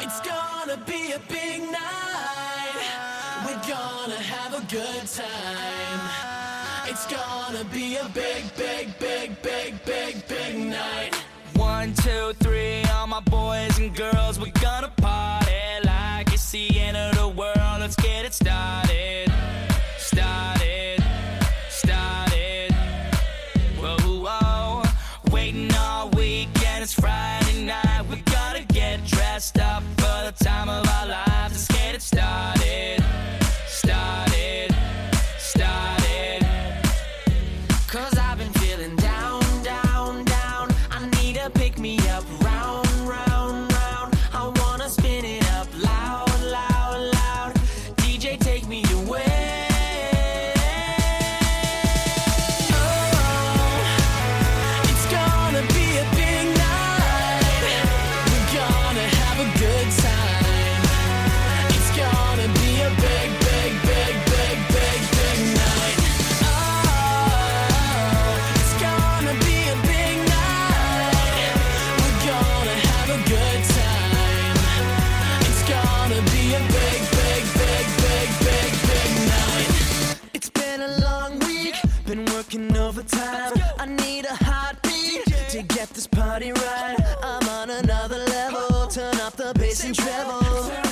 It's gonna be a big night. We're gonna have a good time. It's gonna be a big, big, big, big, big, big night. One, two, three, all my boys and girls, we're gonna party like it's the end of the world. Let's get it started. Started. Started. Whoa, whoa. Waiting all weekend, it's Friday night. We gotta get dressed up time of our lives. Let's get it started. Started. Started. Cause I've been feeling down, down, down. I need to pick me up round, to get this party right. I'm on another level, turn up the bass and treble.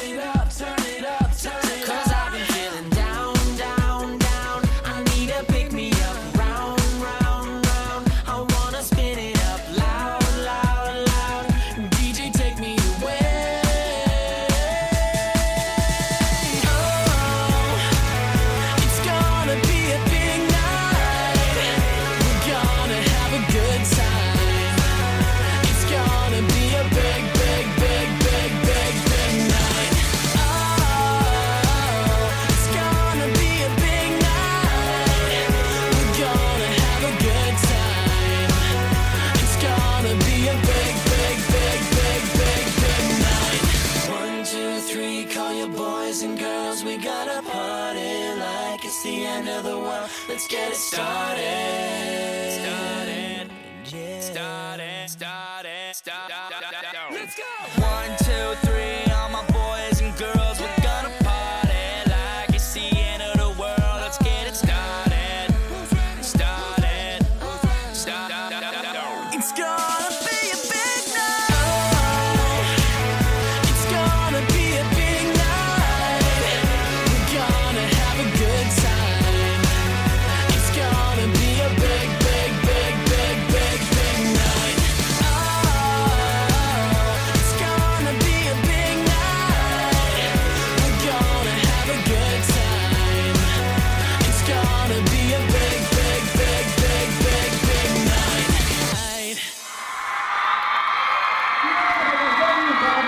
boys and girls, we gotta party like it's the end of the world. Let's get it started. Started. Yeah. Started. Started. Started. Let's go. One, two, three. All my boys and girls, we're gonna party like it's the end of the world. Let's get it started. Started. Started. It's gonna be.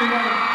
Amen.